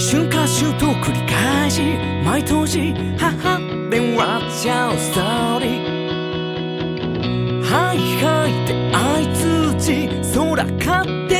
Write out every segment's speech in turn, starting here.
瞬間シュート繰り返し毎年母電話ちゃうストーリー。はいはいってあ相通ち空って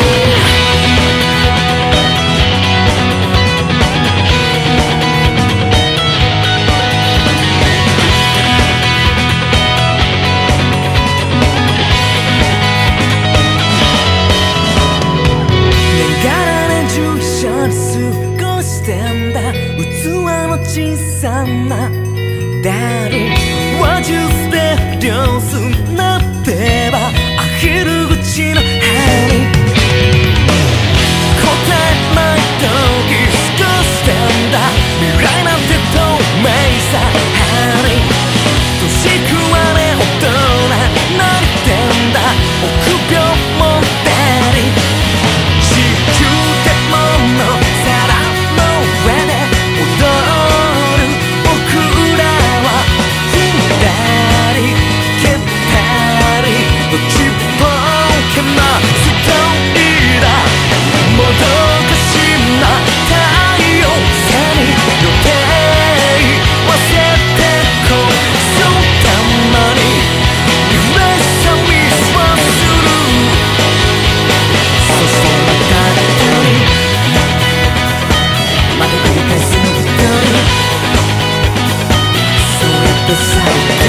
小さなダーリン話術で両隅 the sun.